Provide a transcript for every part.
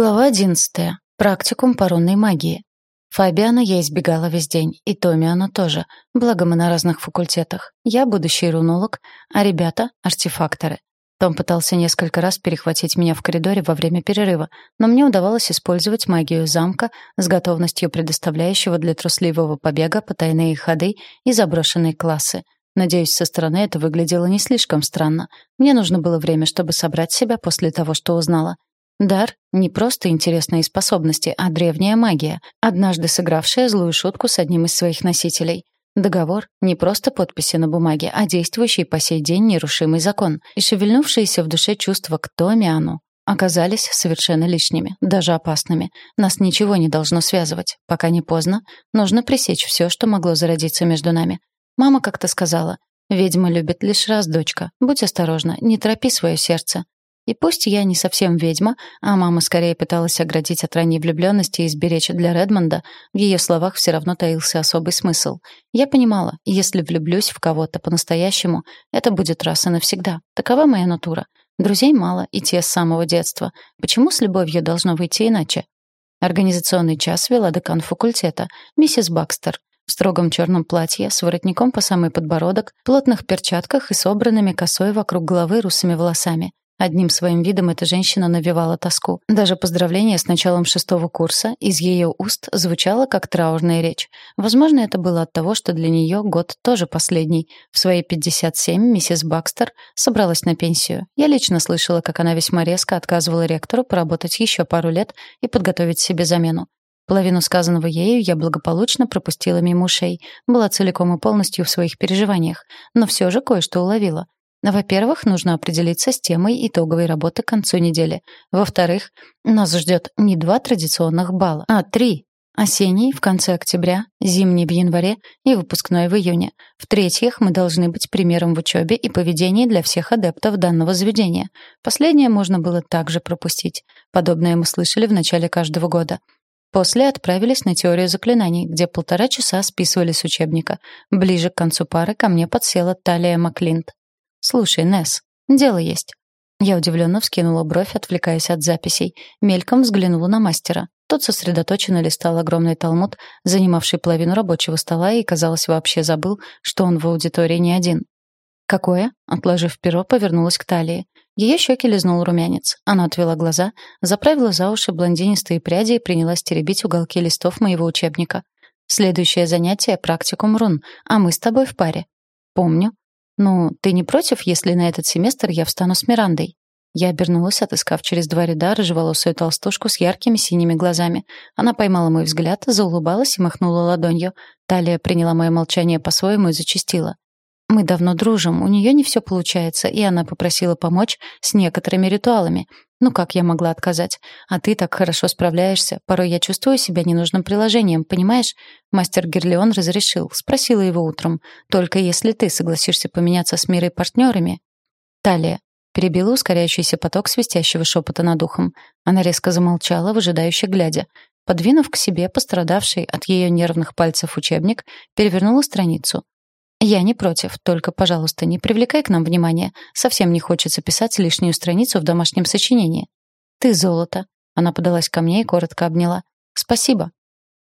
Глава одиннадцатая. Практикум по рунной магии. Фабиана я избегала весь день, и Томиана тоже, благо мы на разных факультетах. Я будущий рунолог, а ребята — артефакторы. Том пытался несколько раз перехватить меня в коридоре во время перерыва, но мне удавалось использовать магию замка с готовностью предоставляющего для трусливого побега потайные ходы и заброшенные классы. Надеюсь, со стороны это выглядело не слишком странно. Мне нужно было время, чтобы собрать себя после того, что узнала — Дар — не просто интересные способности, а древняя магия, однажды сыгравшая злую шутку с одним из своих носителей. Договор — не просто подписи на бумаге, а действующий по сей день нерушимый закон. И шевельнувшиеся в душе чувства к Томиану оказались совершенно лишними, даже опасными. Нас ничего не должно связывать. Пока не поздно, нужно пресечь все, что могло зародиться между нами. Мама как-то сказала, «Ведьма любит лишь раз, дочка. Будь осторожна, не торопи свое сердце. И пусть я не совсем ведьма, а мама скорее пыталась оградить от ранней влюбленности и сберечь для Редмонда, в ее словах все равно таился особый смысл. Я понимала, если влюблюсь в кого-то по-настоящему, это будет раз и навсегда. Такова моя натура. Друзей мало, и те с самого детства. Почему с любовью должно выйти иначе? Организационный час вела декан факультета, миссис Бакстер, в строгом черном платье, с воротником по самый подбородок, плотных перчатках и собранными косой вокруг головы русыми волосами. Одним своим видом эта женщина навевала тоску. Даже поздравление с началом шестого курса из ее уст звучало как траурная речь. Возможно, это было от того, что для нее год тоже последний. В свои 57 миссис Бакстер собралась на пенсию. Я лично слышала, как она весьма резко отказывала ректору поработать еще пару лет и подготовить себе замену. Половину сказанного ею я благополучно пропустила мимо ушей, была целиком и полностью в своих переживаниях, но все же кое-что уловила — во-первых, нужно определиться с темой итоговой работы к концу недели. Во-вторых, нас ждет не два традиционных балла, а три. Осенний в конце октября, зимний в январе и выпускной в июне. В-третьих, мы должны быть примером в учебе и поведении для всех адептов данного заведения. Последнее можно было также пропустить. Подобное мы слышали в начале каждого года. После отправились на теорию заклинаний, где полтора часа списывали с учебника. Ближе к концу пары ко мне подсела Талия Маклинт. «Слушай, Несс, дело есть». Я удивленно вскинула бровь, отвлекаясь от записей. Мельком взглянула на мастера. Тот сосредоточенно листал огромный талмуд, занимавший половину рабочего стола, и, казалось, вообще забыл, что он в аудитории не один. «Какое?» — отложив перо, повернулась к талии. Ее щеки лизнул румянец. Она отвела глаза, заправила за уши блондинистые пряди и принялась теребить уголки листов моего учебника. «Следующее занятие — практикум рун, а мы с тобой в паре». «Помню», «Ну, ты не против, если на этот семестр я встану с Мирандой?» Я обернулась, отыскав через два ряда рыжеволосую толстушку с яркими синими глазами. Она поймала мой взгляд, заулыбалась и махнула ладонью. Талия приняла мое молчание по-своему и зачастила. Мы давно дружим, у нее не все получается, и она попросила помочь с некоторыми ритуалами. Ну как я могла отказать? А ты так хорошо справляешься. Порой я чувствую себя ненужным приложением, понимаешь? Мастер Герлеон разрешил, спросила его утром. Только если ты согласишься поменяться с мирой партнерами. Талия. Перебила ускоряющийся поток свистящего шепота над ухом. Она резко замолчала, выжидающе глядя. Подвинув к себе пострадавший от ее нервных пальцев учебник, перевернула страницу. «Я не против, только, пожалуйста, не привлекай к нам внимания. Совсем не хочется писать лишнюю страницу в домашнем сочинении». «Ты золото». Она подалась ко мне и коротко обняла. «Спасибо».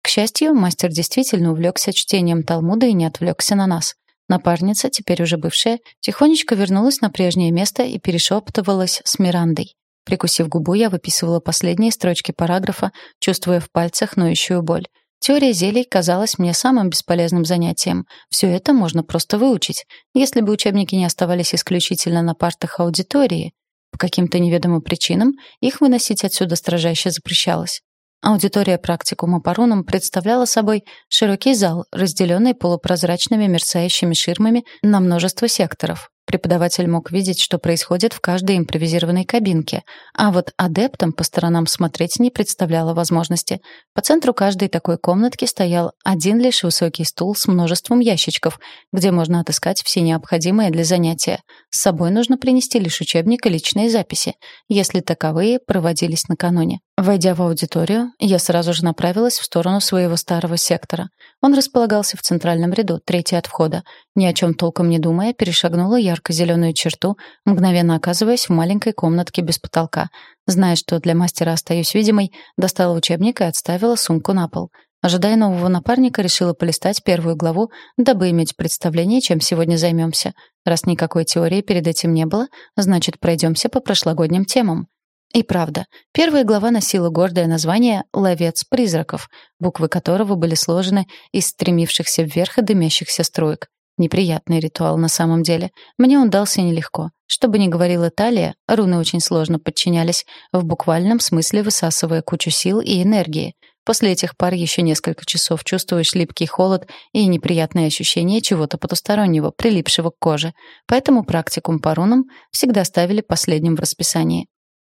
К счастью, мастер действительно увлекся чтением Талмуда и не отвлекся на нас. Напарница, теперь уже бывшая, тихонечко вернулась на прежнее место и перешептывалась с Мирандой. Прикусив губу, я выписывала последние строчки параграфа, чувствуя в пальцах ноющую боль. Теория зелий казалась мне самым бесполезным занятием. Все это можно просто выучить, если бы учебники не оставались исключительно на партах аудитории. По каким-то неведомым причинам их выносить отсюда строжайше запрещалось. Аудитория практикума по рунам представляла собой широкий зал, разделенный полупрозрачными мерцающими ширмами на множество секторов. Преподаватель мог видеть, что происходит в каждой импровизированной кабинке, а вот адептам по сторонам смотреть не представляло возможности. По центру каждой такой комнатки стоял один лишь высокий стул с множеством ящичков, где можно отыскать все необходимое для занятия. С собой нужно принести лишь учебник и личные записи, если таковые проводились накануне. Войдя в аудиторию, я сразу же направилась в сторону своего старого сектора. Он располагался в центральном ряду, третий от входа. Ни о чем толком не думая, перешагнула ярко-зеленую черту, мгновенно оказываясь в маленькой комнатке без потолка. Зная, что для мастера остаюсь видимой, достала учебник и отставила сумку на пол. Ожидая нового напарника, решила полистать первую главу, дабы иметь представление, чем сегодня займемся. Раз никакой теории перед этим не было, значит, пройдемся по прошлогодним темам. И правда, первая глава носила гордое название «Ловец призраков», буквы которого были сложены из стремившихся вверх и дымящихся строек. Неприятный ритуал на самом деле. Мне он дался нелегко. Что бы ни говорила Талия, руны очень сложно подчинялись, в буквальном смысле высасывая кучу сил и энергии. После этих пар еще несколько часов чувствуешь липкий холод и неприятное ощущение чего-то потустороннего, прилипшего к коже. Поэтому практикум по рунам всегда ставили последним в расписании.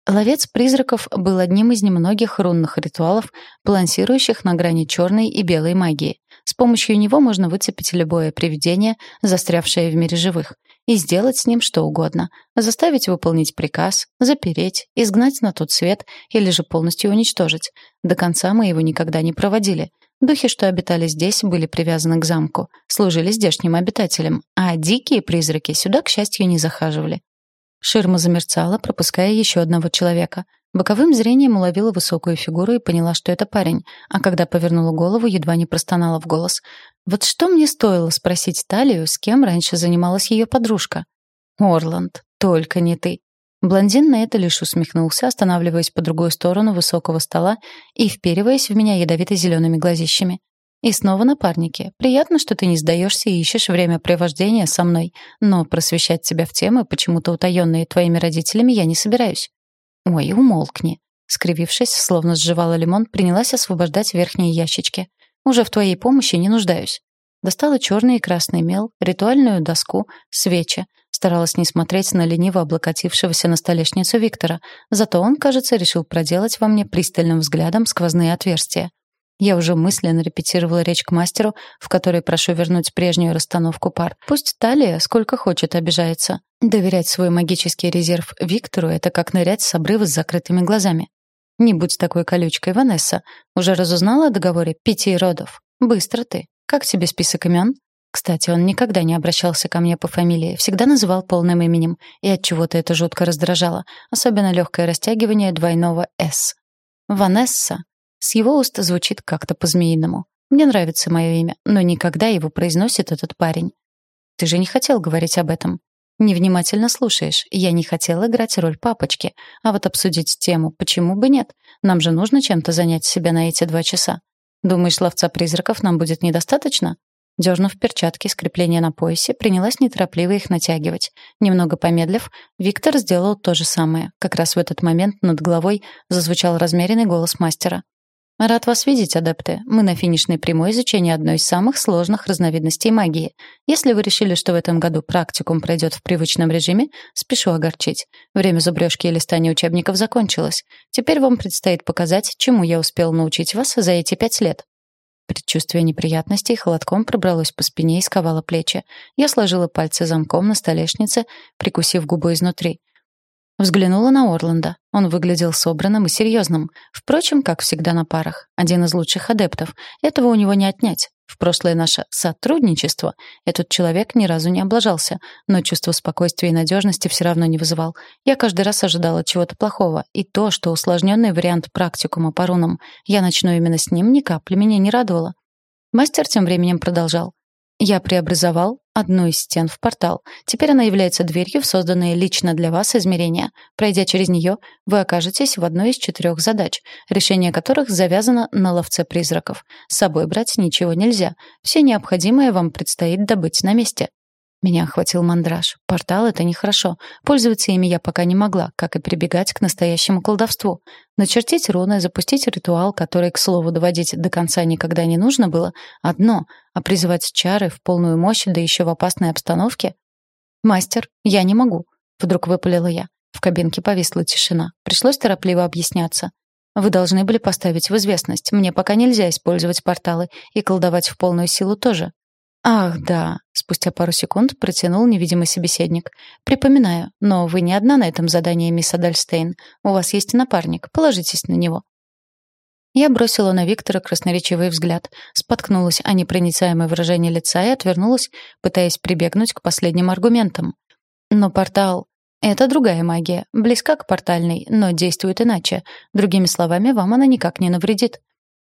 Ловец призраков был одним из немногих рунных ритуалов, балансирующих на грани черной и белой магии. С помощью него можно выцепить любое привидение, застрявшее в мире живых, и сделать с ним что угодно. Заставить выполнить приказ, запереть, изгнать на тот свет или же полностью уничтожить. До конца мы его никогда не проводили. Духи, что обитали здесь, были привязаны к замку, служили здешним обитателям, а дикие призраки сюда, к счастью, не захаживали. Ширма замерцала, пропуская еще одного человека. Боковым зрением уловила высокую фигуру и поняла, что это парень, а когда повернула голову, едва не простонала в голос. Вот что мне стоило спросить Талию, с кем раньше занималась ее подружка? «Орланд, только не ты». Блондин на это лишь усмехнулся, останавливаясь по другую сторону высокого стола и впериваясь в меня ядовито-зелеными глазищами. И снова напарники. Приятно, что ты не сдаешься и ищешь времяпрепровождения со мной, но просвещать тебя в темы, почему-то утаенные твоими родителями, я не собираюсь. Ой, умолкни. Скривившись, словно сживала лимон, принялась освобождать верхние ящички. Уже в твоей помощи не нуждаюсь. Достала черный и красный мел, ритуальную доску, свечи. Старалась не смотреть на лениво облокотившегося на столешницу Виктора. Зато он, кажется, решил проделать во мне пристальным взглядом сквозные отверстия. Я уже мысленно репетировала речь к мастеру, в которой прошу вернуть прежнюю расстановку пар. Пусть Талия сколько хочет обижается. Доверять свой магический резерв Виктору — это как нырять с обрыва с закрытыми глазами. Не будь такой колючкой, Ванесса. Уже разузнала о договоре пяти родов? Быстро ты. Как тебе список имен? Кстати, он никогда не обращался ко мне по фамилии, всегда называл полным именем, и от чего-то это жутко раздражало, особенно легкое растягивание двойного «с». Ванесса с его уст звучит как-то по-змеиному. Мне нравится мое имя, но никогда его произносит этот парень. Ты же не хотел говорить об этом. Невнимательно слушаешь. Я не хотел играть роль папочки, а вот обсудить тему почему бы нет? Нам же нужно чем-то занять себя на эти два часа. Думаешь, ловца призраков нам будет недостаточно? Дернув перчатки с крепления на поясе, принялась неторопливо их натягивать. Немного помедлив, Виктор сделал то же самое. Как раз в этот момент над головой зазвучал размеренный голос мастера. Рад вас видеть, адепты. Мы на финишной прямой изучения одной из самых сложных разновидностей магии. Если вы решили, что в этом году практикум пройдет в привычном режиме, спешу огорчить. Время зубрежки и листания учебников закончилось. Теперь вам предстоит показать, чему я успел научить вас за эти пять лет. Предчувствие неприятностей холодком пробралось по спине и сковало плечи. Я сложила пальцы замком на столешнице, прикусив губу изнутри. Взглянула на Орланда. Он выглядел собранным и серьезным. Впрочем, как всегда на парах. Один из лучших адептов. Этого у него не отнять. В прошлое наше сотрудничество этот человек ни разу не облажался, но чувство спокойствия и надежности все равно не вызывал. Я каждый раз ожидала чего-то плохого, и то, что усложненный вариант практикума по рунам я начну именно с ним, ни капли меня не радовало. Мастер тем временем продолжал. Я преобразовал одну из стен в портал. Теперь она является дверью в созданное лично для вас измерение. Пройдя через нее, вы окажетесь в одной из четырех задач, решение которых завязано на ловце призраков. С собой брать ничего нельзя. Все необходимое вам предстоит добыть на месте. Меня охватил мандраж. Портал — это нехорошо. Пользоваться ими я пока не могла, как и прибегать к настоящему колдовству. Начертить руны, запустить ритуал, который, к слову, доводить до конца никогда не нужно было — одно, а призывать чары в полную мощь, да еще в опасной обстановке? «Мастер, я не могу», — вдруг выпалила я. В кабинке повисла тишина. Пришлось торопливо объясняться. Вы должны были поставить в известность. Мне пока нельзя использовать порталы, и колдовать в полную силу тоже. «Ах, да», — спустя пару секунд протянул невидимый собеседник. «Припоминаю, но вы не одна на этом задании, мисс Адальстейн. У вас есть напарник, положитесь на него». Я бросила на Виктора красноречивый взгляд, споткнулась о непроницаемое выражение лица и отвернулась, пытаясь прибегнуть к последним аргументам. Но портал — это другая магия, близка к портальной, но действует иначе. Другими словами, вам она никак не навредит.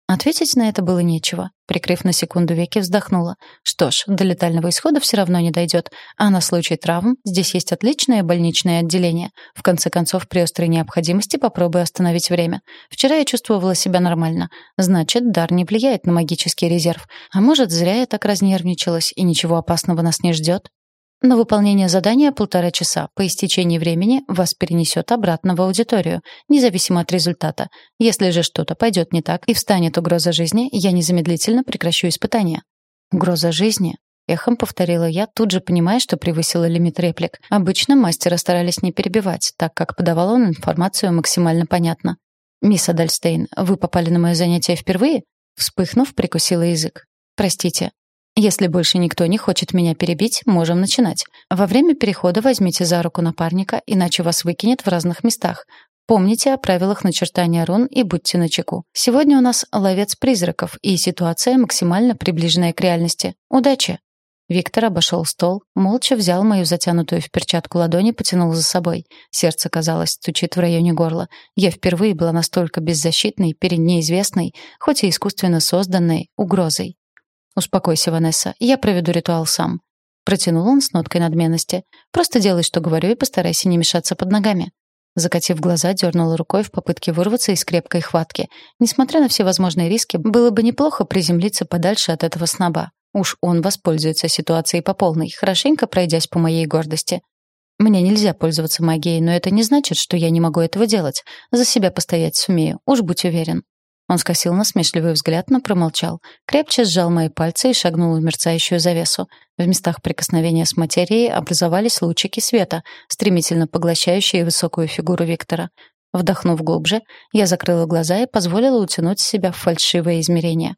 Ответить на это было нечего. Прикрыв на секунду веки, вздохнула. Что ж, до летального исхода все равно не дойдет. А на случай травм здесь есть отличное больничное отделение. В конце концов, при острой необходимости попробую остановить время. Вчера я чувствовала себя нормально. Значит, дар не влияет на магический резерв. А может, зря я так разнервничалась, и ничего опасного нас не ждет? На выполнение задания полтора часа. По истечении времени вас перенесет обратно в аудиторию, независимо от результата. Если же что-то пойдет не так и встанет угроза жизни, я незамедлительно прекращу испытание. Угроза жизни? Эхом повторила я, тут же понимая, что превысила лимит реплик. Обычно мастера старались не перебивать, так как подавал он информацию максимально понятно. «Мисс Адальстейн, вы попали на мое занятие впервые?» Вспыхнув, прикусила язык. «Простите, если больше никто не хочет меня перебить, можем начинать. Во время перехода возьмите за руку напарника, иначе вас выкинет в разных местах. Помните о правилах начертания рун и будьте начеку. Сегодня у нас ловец призраков, и ситуация максимально приближенная к реальности. Удачи! Виктор обошел стол, молча взял мою затянутую в перчатку ладонь и потянул за собой. Сердце, казалось, стучит в районе горла. Я впервые была настолько беззащитной перед неизвестной, хоть и искусственно созданной, угрозой. «Успокойся, Ванесса, я проведу ритуал сам». Протянул он с ноткой надменности. «Просто делай, что говорю, и постарайся не мешаться под ногами». Закатив глаза, дернула рукой в попытке вырваться из крепкой хватки. Несмотря на все возможные риски, было бы неплохо приземлиться подальше от этого сноба. Уж он воспользуется ситуацией по полной, хорошенько пройдясь по моей гордости. Мне нельзя пользоваться магией, но это не значит, что я не могу этого делать. За себя постоять сумею, уж будь уверен. Он скосил насмешливый взгляд, но промолчал. Крепче сжал мои пальцы и шагнул в мерцающую завесу. В местах прикосновения с материей образовались лучики света, стремительно поглощающие высокую фигуру Виктора. Вдохнув глубже, я закрыла глаза и позволила утянуть себя в фальшивое измерение.